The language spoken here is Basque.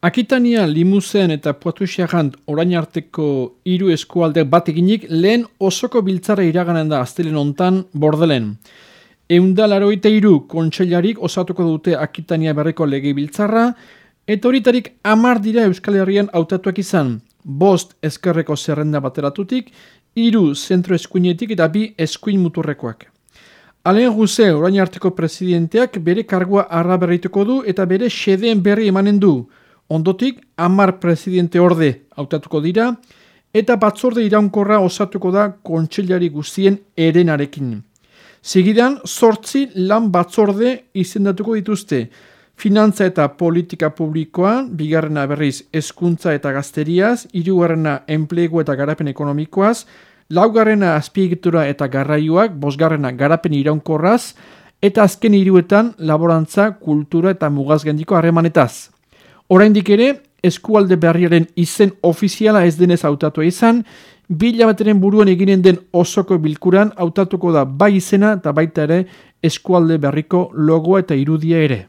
Akitania limuzen eta puatu orain arteko hiru eskualdeak bat eginik lehen osoko biltzara iraganen da aztelen ontan bordelen. Eundalaro eta iru kontseilarik osatuko dute Akitania berreko lege biltzarra, eta horitarik amar dira Euskal Herrian hautatuak izan. Bost eskerreko zerrenda bateratutik, hiru zentro eskuinetik eta bi eskuin muturrekoak. Alen Guze, orain arteko presidenteak bere kargua arra berrituko du eta bere xedeen berri emanen du. Ondotik, amar presidente orde hautatuko dira, eta batzorde iraunkorra osatuko da kontxellari guztien erenarekin. Segidan, sortzi lan batzorde izendatuko dituzte. Finantza eta politika publikoa, bigarrena berriz eskuntza eta gazteriaz, irugarrena enplegu eta garapen ekonomikoaz, laugarrena azpiegitura eta garraioak, bosgarrena garapen iraunkorraz, eta azken hiruetan laborantza, kultura eta mugazgendiko harremanetaz. Oraindik ere, eskualde berriaren izen ofiziala ez denez hautatua izan, bila bateren buruan eginen den osoko bilkuran hautatuko da bai izena eta baita ere eskualde berriko logoa eta irudia ere.